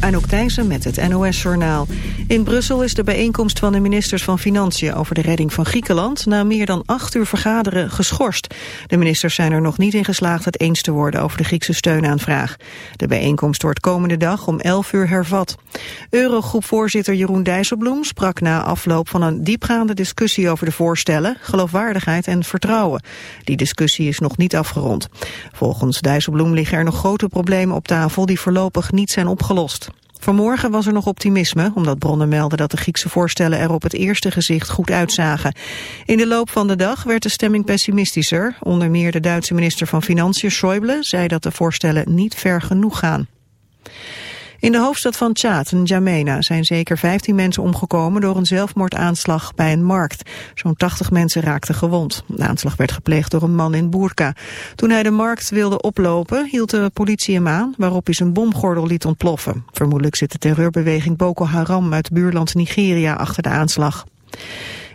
Anouk Thijssen met het NOS-journaal. In Brussel is de bijeenkomst van de ministers van Financiën over de redding van Griekenland na meer dan acht uur vergaderen geschorst. De ministers zijn er nog niet in geslaagd het eens te worden over de Griekse steunaanvraag. De bijeenkomst wordt komende dag om 11 uur hervat. Eurogroepvoorzitter Jeroen Dijsselbloem sprak na afloop van een diepgaande discussie over de voorstellen, geloofwaardigheid en vertrouwen. Die discussie is nog niet afgerond. Volgens Dijsselbloem liggen er nog grote problemen op tafel die voorlopig niet zijn opgelost. Vanmorgen was er nog optimisme, omdat bronnen melden dat de Griekse voorstellen er op het eerste gezicht goed uitzagen. In de loop van de dag werd de stemming pessimistischer. Onder meer de Duitse minister van Financiën, Schäuble, zei dat de voorstellen niet ver genoeg gaan. In de hoofdstad van Tjaat, N'Djamena, zijn zeker 15 mensen omgekomen door een zelfmoordaanslag bij een markt. Zo'n 80 mensen raakten gewond. De aanslag werd gepleegd door een man in Burka. Toen hij de markt wilde oplopen, hield de politie hem aan, waarop hij zijn bomgordel liet ontploffen. Vermoedelijk zit de terreurbeweging Boko Haram uit buurland Nigeria achter de aanslag.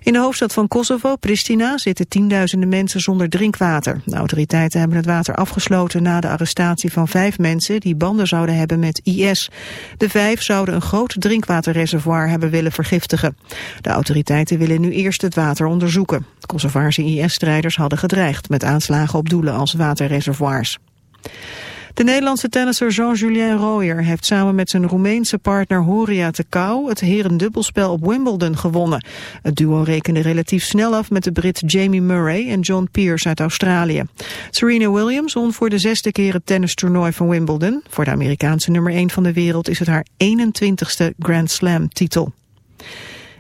In de hoofdstad van Kosovo, Pristina, zitten tienduizenden mensen zonder drinkwater. De autoriteiten hebben het water afgesloten na de arrestatie van vijf mensen die banden zouden hebben met IS. De vijf zouden een groot drinkwaterreservoir hebben willen vergiftigen. De autoriteiten willen nu eerst het water onderzoeken. Kosovaarse IS-strijders hadden gedreigd met aanslagen op doelen als waterreservoirs. De Nederlandse tennisser Jean-Julien Royer heeft samen met zijn Roemeense partner Horia Tekau het herendubbelspel op Wimbledon gewonnen. Het duo rekende relatief snel af met de Brit Jamie Murray en John Pierce uit Australië. Serena Williams won voor de zesde keer het tennistoernooi van Wimbledon. Voor de Amerikaanse nummer 1 van de wereld is het haar 21ste Grand Slam titel.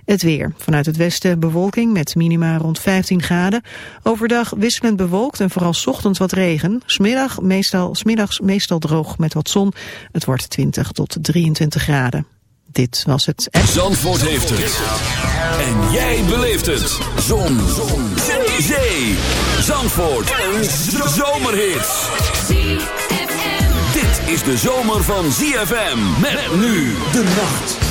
Het weer. Vanuit het westen bewolking met minima rond 15 graden. Overdag wisselend bewolkt en vooral ochtends wat regen. Smiddag meestal, smiddags meestal droog met wat zon. Het wordt 20 tot 23 graden. Dit was het... Zandvoort heeft het. En jij beleeft het. Zon. zon. Zee. Zee. Zandvoort. Een zomerhit. Dit is de zomer van ZFM. Met nu de nacht.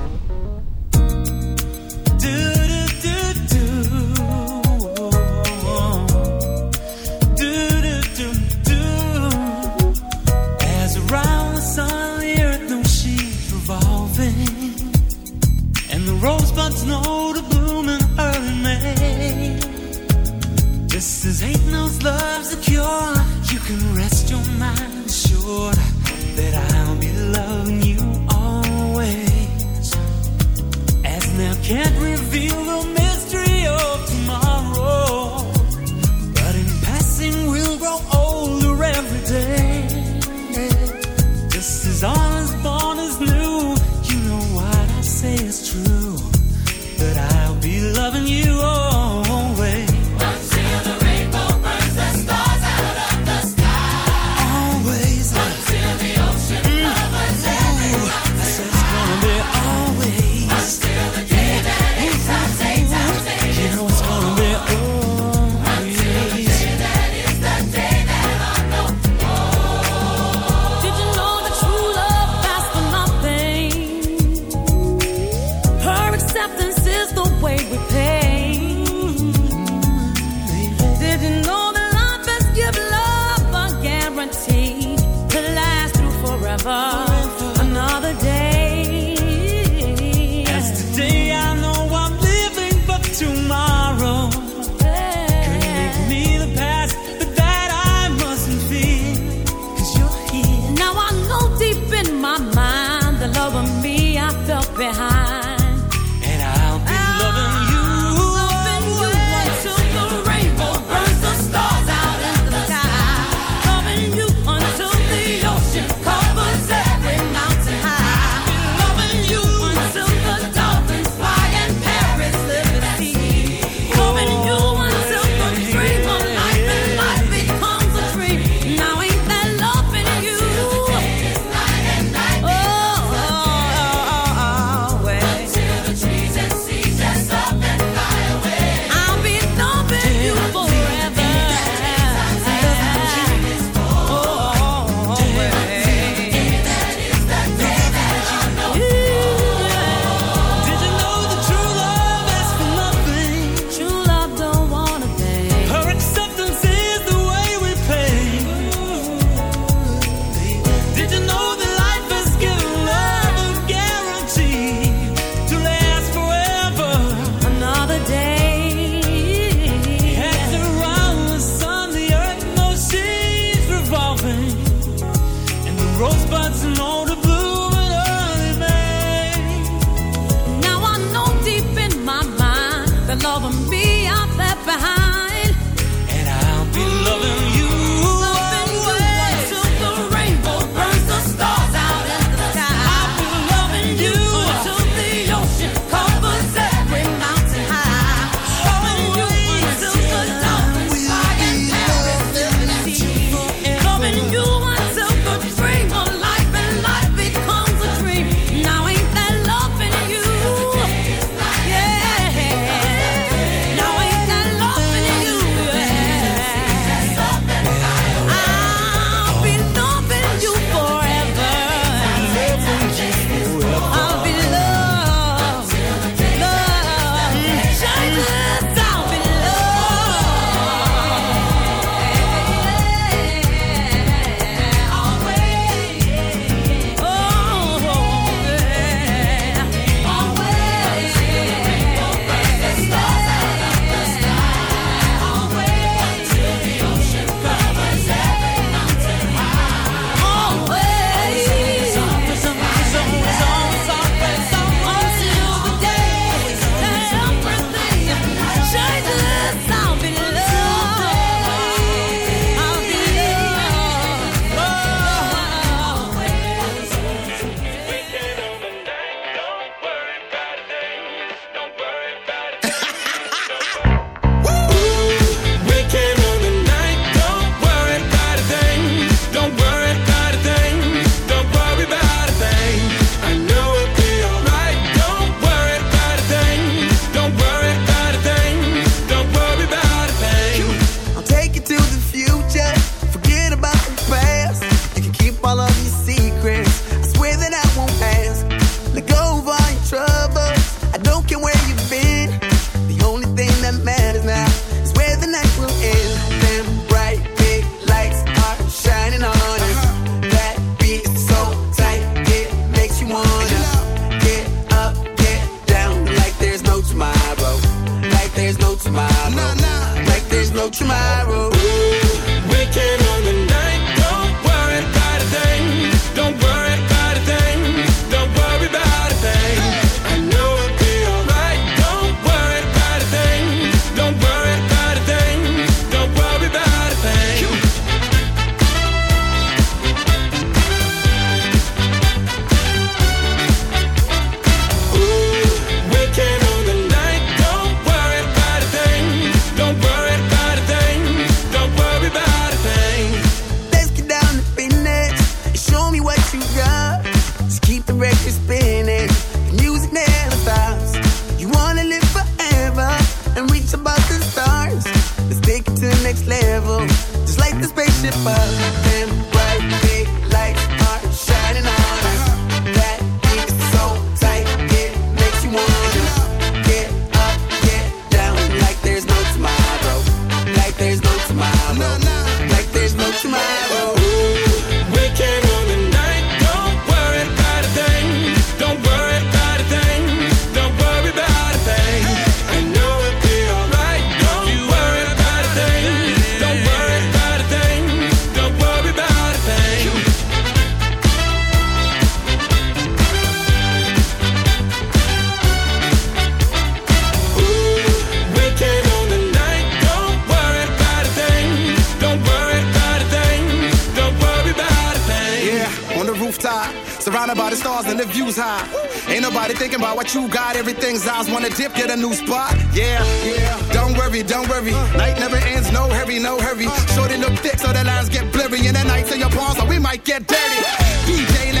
Night never ends, no hurry, no hurry. Shorty look thick so the lines get blurry. And the nights in your palms, so we might get dirty. DJ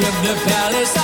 of the palace.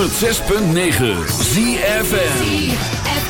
106.9 ZFN